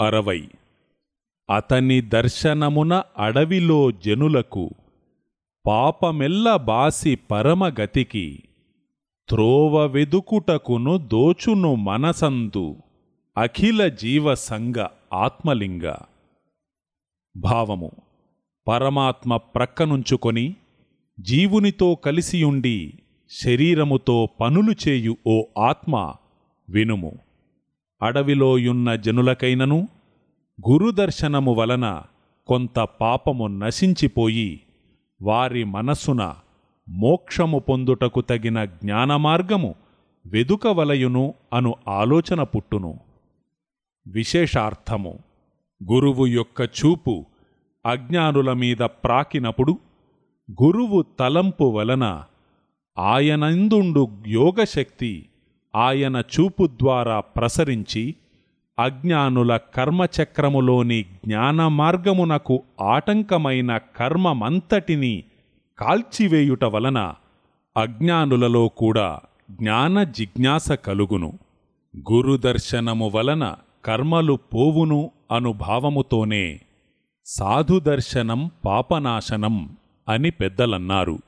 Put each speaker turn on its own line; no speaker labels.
అరవై. అతని దర్శనమున అడవిలో జనులకు పాపమెల్ల బాసి పరమగతికి త్రోవ వెదుకుటకును దోచును మనసందు అఖిల జీవసంగ ఆత్మలింగ. భావము పరమాత్మ ప్రక్కనుంచుకొని జీవునితో కలిసియుండి శరీరముతో పనులు చేయు ఓ ఆత్మ వినుము. అడవిలోయున్న జనులకైనను గురుదర్శనము వలన కొంత పాపము నశించిపోయి వారి మనస్సున మోక్షము పొందుటకు తగిన జ్ఞానమార్గము వెదుకవలయును అను ఆలోచన పుట్టును. విశేషార్థము గురువు యొక్క చూపు అజ్ఞానుల మీద ప్రాకినప్పుడు గురువు తలంపు వలన ఆయనందుండు యోగశక్తి ఆయన చూపు ద్వారా ప్రసరించి అజ్ఞానుల కర్మచక్రములోని జ్ఞానమార్గమునకు ఆటంకమైన కర్మమంతటిని కాల్చివేయుట వలన అజ్ఞానులలో కూడా జ్ఞాన జిజ్ఞాస కలుగును. గురుదర్శనము వలన కర్మలు పోవును అనుభావముతోనే సాధుదర్శనం పాపనాశనం అని పెద్దలన్నారు.